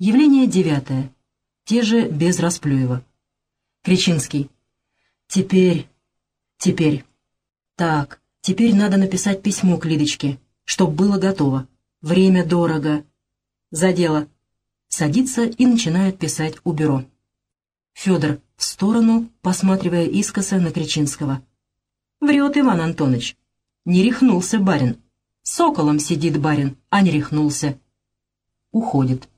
Явление девятое. Те же без Расплюева. Кричинский. Теперь, теперь. Так, теперь надо написать письмо к Лидочке, чтоб было готово. Время дорого. За дело. Садится и начинает писать у бюро. Федор в сторону, посматривая искоса на Кричинского. Врет Иван Антонович. Не рехнулся барин. Соколом сидит барин, а не рехнулся. Уходит.